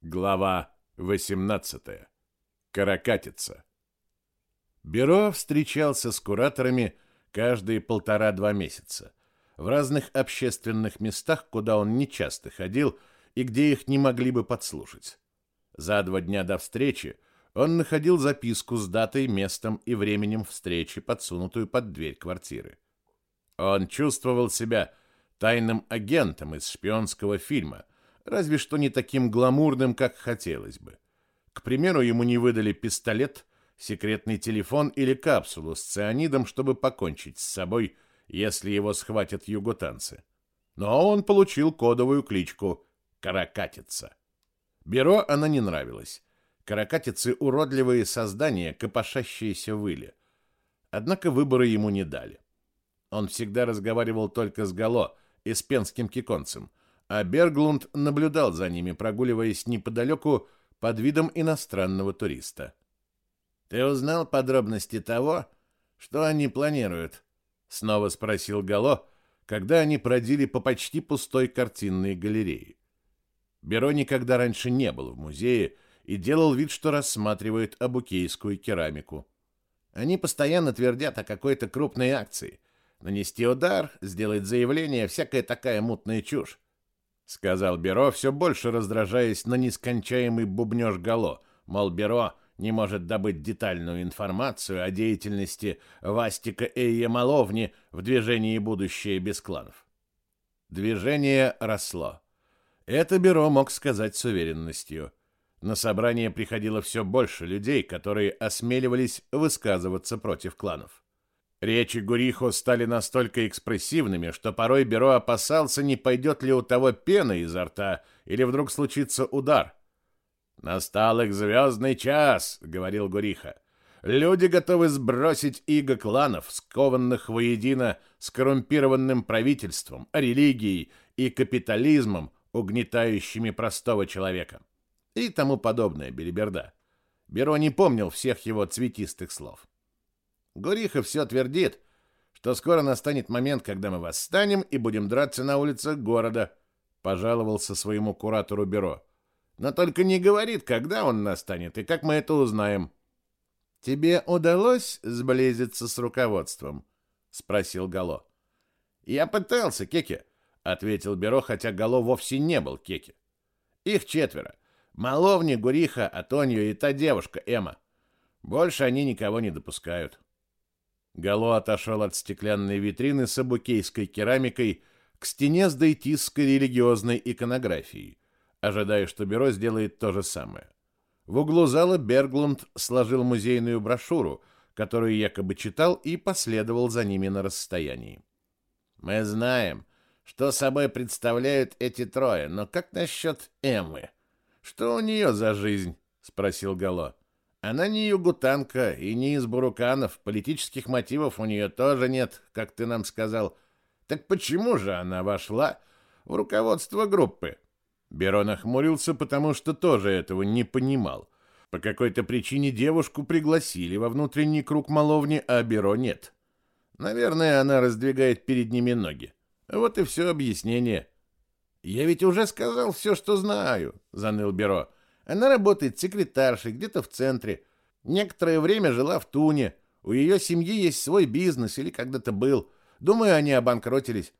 Глава 18. Каракатица. Бюро встречался с кураторами каждые полтора-два месяца в разных общественных местах, куда он нечасто ходил и где их не могли бы подслушать. За два дня до встречи он находил записку с датой, местом и временем встречи, подсунутую под дверь квартиры. Он чувствовал себя тайным агентом из шпионского фильма – разве что не таким гламурным, как хотелось бы. К примеру, ему не выдали пистолет, секретный телефон или капсулу с цианидом, чтобы покончить с собой, если его схватят юготанцы. Но он получил кодовую кличку «Каракатица». Бюро она не нравилась. Каракатицы — уродливые создания, копошащиеся в иле. Однако выбора ему не дали. Он всегда разговаривал только с Гало и с пенским киконцем, а Берглунд наблюдал за ними, прогуливаясь неподалеку под видом иностранного туриста. «Ты узнал подробности того, что они планируют?» — снова спросил Гало, когда они бродили по почти пустой картинной галерее. Беро никогда раньше не был в музее и делал вид, что рассматривает абукейскую керамику. Они постоянно твердят о какой-то крупной акции. Нанести удар, сделать заявление, всякая такая мутная чушь сказал Беро, все больше раздражаясь на нескончаемый бубнеж Гало, мол, Беро не может добыть детальную информацию о деятельности Вастика Эйя Маловни в движении «Будущее без кланов». Движение росло. Это Беро мог сказать с уверенностью. На собрание приходило все больше людей, которые осмеливались высказываться против кланов. Речи Гурихо стали настолько экспрессивными, что порой Беро опасался, не пойдет ли у того пена изо рта, или вдруг случится удар. «Настал их звездный час», — говорил Гуриха. «Люди готовы сбросить иго кланов, скованных воедино с коррумпированным правительством, религией и капитализмом, угнетающими простого человека». И тому подобное белиберда. Беро не помнил всех его цветистых слов. Гуриха все твердит, что скоро настанет момент, когда мы восстанем и будем драться на улицах города, пожаловался своему куратору бюро. Но только не говорит, когда он настанет и как мы это узнаем. Тебе удалось сблизиться с руководством? спросил Гало. Я пытался, Кеке, ответил Бюро, хотя Гало вовсе не был Кеке. Их четверо. Маловни, Гуриха, Атонью и та девушка Эма. Больше они никого не допускают. Гало отошел от стеклянной витрины с абукейской керамикой к стене с дейтистской религиозной иконографией, ожидая, что бюро сделает то же самое. В углу зала Берглунд сложил музейную брошюру, которую якобы читал и последовал за ними на расстоянии. «Мы знаем, что собой представляют эти трое, но как насчет Эммы? Что у нее за жизнь?» — спросил Гало. Она не югутанка и не из буруканов, политических мотивов у нее тоже нет, как ты нам сказал. Так почему же она вошла в руководство группы? Берон нахмурился, потому что тоже этого не понимал. По какой-то причине девушку пригласили во внутренний круг маловни, а Беро нет. Наверное, она раздвигает перед ними ноги. Вот и все объяснение. «Я ведь уже сказал все, что знаю», — заныл Беро. Она работает секретаршей где-то в центре. Некоторое время жила в Туне. У ее семьи есть свой бизнес или когда-то был. Думаю, они обанкротились.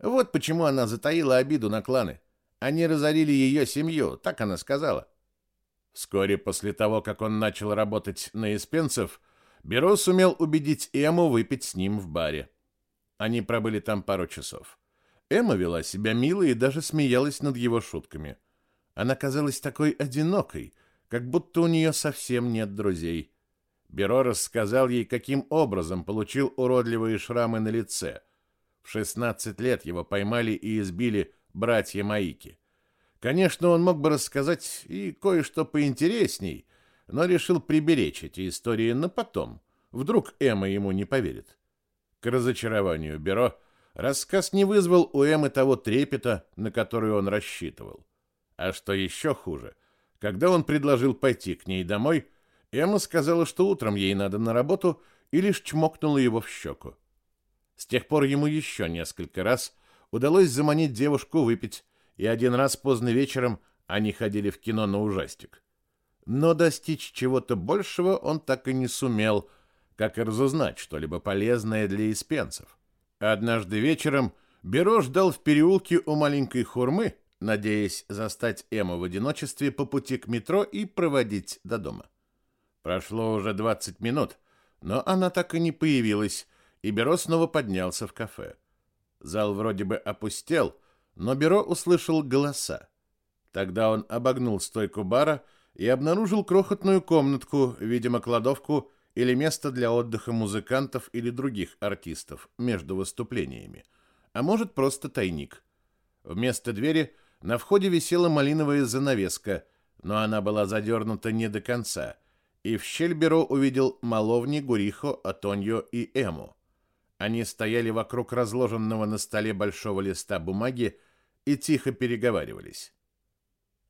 Вот почему она затаила обиду на кланы. Они разорили ее семью, так она сказала. Вскоре после того, как он начал работать на Испенцев, Беро сумел убедить Эму выпить с ним в баре. Они пробыли там пару часов. Эмма вела себя мило и даже смеялась над его шутками. Она казалась такой одинокой, как будто у нее совсем нет друзей. Беро рассказал ей, каким образом получил уродливые шрамы на лице. В 16 лет его поймали и избили братья Маики. Конечно, он мог бы рассказать и кое-что поинтересней, но решил приберечь эти истории на потом. Вдруг Эмма ему не поверит. К разочарованию Беро рассказ не вызвал у Эммы того трепета, на который он рассчитывал. А что еще хуже, когда он предложил пойти к ней домой, Эмма сказала, что утром ей надо на работу, и лишь чмокнула его в щеку. С тех пор ему еще несколько раз удалось заманить девушку выпить, и один раз поздно вечером Они ходили в кино на ужастик. Но достичь чего-то большего он так и не сумел, как и разузнать что-либо полезное для испенцев. Однажды вечером Беро ждал в переулке у маленькой хурмы, надеясь застать Эму в одиночестве по пути к метро и проводить до дома. Прошло уже 20 минут, но она так и не появилась, и Беро снова поднялся в кафе. Зал вроде бы опустел, но Беро услышал голоса. Тогда он обогнул стойку бара и обнаружил крохотную комнатку, видимо, кладовку или место для отдыха музыкантов или других артистов между выступлениями, а может просто тайник. Вместо двери на входе висела малиновая занавеска, но она была задернута не до конца, и в щель Беро увидел Маловни, Гурихо, Атоньо и Эму. Они стояли вокруг разложенного на столе большого листа бумаги и тихо переговаривались.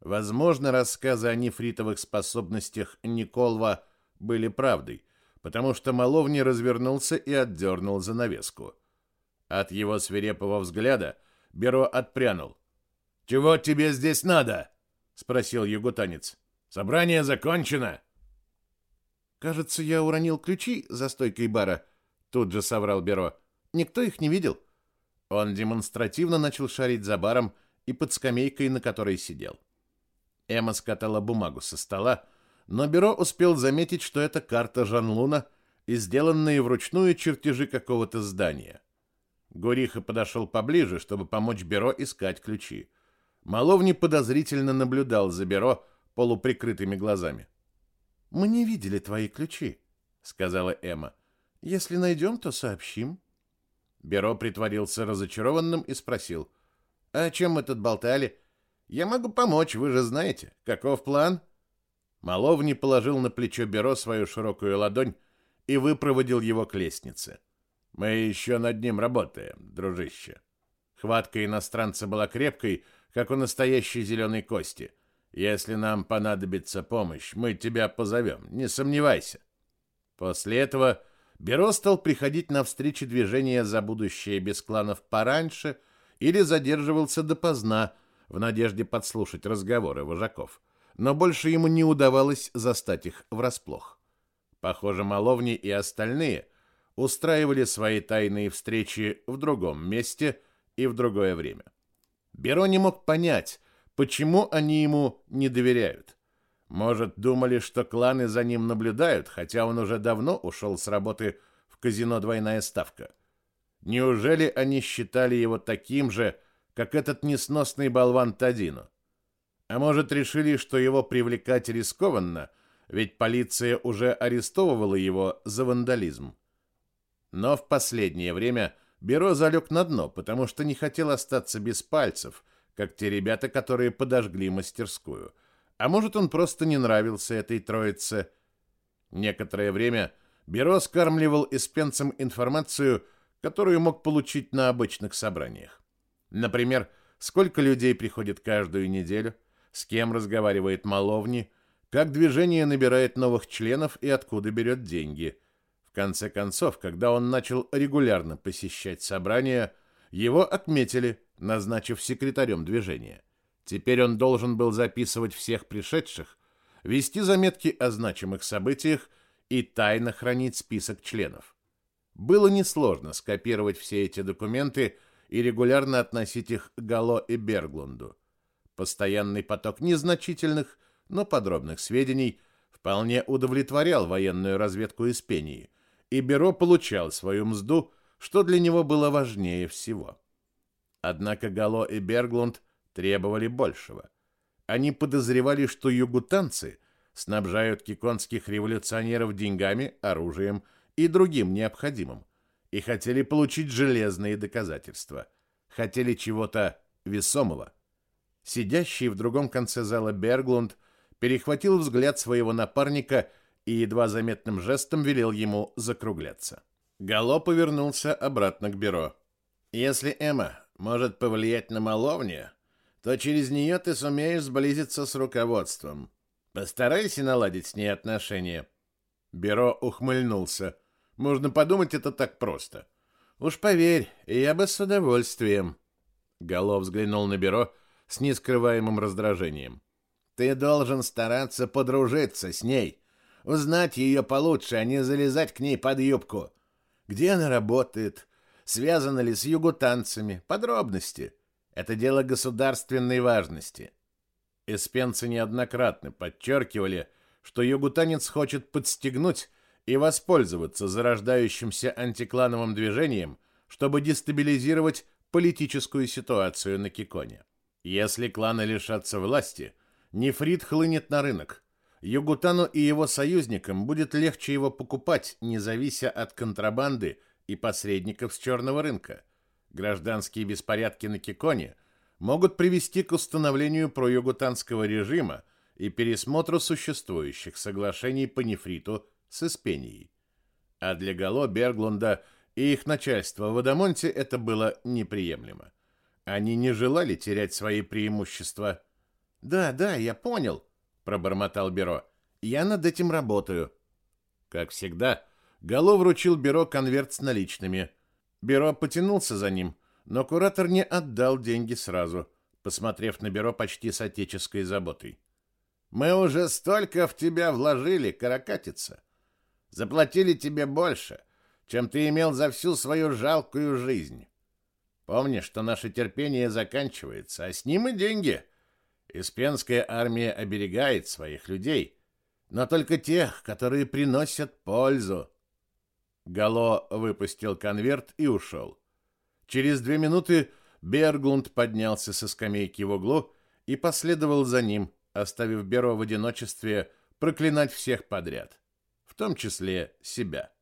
Возможно, рассказы о нефритовых способностях Николва были правдой, потому что Маловни развернулся и отдернул занавеску. От его свирепого взгляда Беро отпрянул. «Чего тебе здесь надо?» — спросил югутанец. «Собрание закончено». «Кажется, я уронил ключи за стойкой бара», Тут же соврал Беро. Никто их не видел. Он демонстративно начал шарить за баром и под скамейкой, на которой сидел. Эмма скатала бумагу со стола, но Беро успел заметить, что это карта Жан-Луна и сделанные вручную чертежи какого-то здания. Гориха подошел поближе, чтобы помочь Беро искать ключи. Маловни подозрительно наблюдал за Беро полуприкрытыми глазами. «Мы не видели твои ключи», — сказала Эмма. Если найдем, то сообщим. Беро притворился разочарованным и спросил. «А о чем мы тут болтали? Я могу помочь, вы же знаете. Каков план?» Маловни положил на плечо Беро свою широкую ладонь и выпроводил его к лестнице. «Мы еще над ним работаем, дружище». Хватка иностранца была крепкой, как у настоящей зеленой кости. «Если нам понадобится помощь, мы тебя позовем, не сомневайся». После этого Беро стал приходить на встречи движения за будущее без кланов пораньше или задерживался допоздна в надежде подслушать разговоры вожаков, но больше ему не удавалось застать их врасплох. Похоже, Маловни и остальные устраивали свои тайные встречи в другом месте и в другое время. Беро не мог понять, почему они ему не доверяют. Может, думали, что кланы за ним наблюдают, хотя он уже давно ушел с работы в казино «Двойная ставка». Неужели они считали его таким же, как этот несносный болван Тадино? А может, решили, что его привлекать рискованно, ведь полиция уже арестовывала его за вандализм? Но в последнее время Бюро залег на дно, потому что не хотел остаться без пальцев, как те ребята, которые подожгли мастерскую – а может, он просто не нравился этой троице. Некоторое время Бюро скармливал испенцам информацию, которую мог получить на обычных собраниях. Например, сколько людей приходит каждую неделю, с кем разговаривает Маловни, как движение набирает новых членов и откуда берет деньги. Конце концов, когда он начал регулярно посещать собрания, его отметили, назначив секретарем движения. Теперь он должен был записывать всех пришедших, вести заметки о значимых событиях и тайно хранить список членов. Было несложно скопировать все эти документы и регулярно относить их Гало и Берглунду. Постоянный поток незначительных, но подробных сведений вполне удовлетворял военную разведку Испении, и Бюро получал свою мзду, что для него было важнее всего. Однако Гало и Берглунд требовали большего. Они подозревали, что югутанцы снабжают киконских революционеров деньгами, оружием и другим необходимым, и хотели получить железные доказательства. Хотели чего-то весомого. Сидящий в другом конце зала Берглунд перехватил взгляд своего напарника и едва заметным жестом велел ему закругляться. Гало повернулся обратно к бюро. «Если Эмма может повлиять на Маловния, то через нее ты сумеешь сблизиться с руководством. Постарайся наладить с ней отношения. Бюро ухмыльнулся. Можно подумать, это так просто. Уж поверь, я бы с удовольствием. Голов взглянул на бюро с нескрываемым раздражением. Ты должен стараться подружиться с ней, узнать ее получше, а не залезать к ней под юбку. Где она работает? Связана ли с югутанцами? Подробности. Это дело государственной важности. Эспенцы неоднократно подчеркивали, что югутанец хочет подстегнуть и воспользоваться зарождающимся антиклановым движением, чтобы дестабилизировать политическую ситуацию на Киконе. Если кланы лишатся власти, нефрит хлынет на рынок. Югутану и его союзникам будет легче его покупать, не завися от контрабанды и посредников с черного рынка. Гражданские беспорядки на Киконе могут привести к установлению проюгутанского режима и пересмотру существующих соглашений по нефриту с Испенией. А для Гало, Берглунда и их начальства в Адамонте это было неприемлемо. Они не желали терять свои преимущества. «Да, да, я понял», — пробормотал Бюро. «Я над этим работаю». Как всегда, Гало вручил Бюро конверт с наличными. Бюро потянулся за ним, но куратор не отдал деньги сразу, посмотрев на Бюро почти с отеческой заботой. «Мы уже столько в тебя вложили, каракатица. Заплатили тебе больше, чем ты имел за всю свою жалкую жизнь. Помни, что наше терпение заканчивается, а с ним и деньги. Испенская армия оберегает своих людей, но только тех, которые приносят пользу. Гало выпустил конверт и ушел. Через две минуты Бергунд поднялся со скамейки в углу и последовал за ним, оставив Беро в одиночестве проклинать всех подряд, в том числе себя.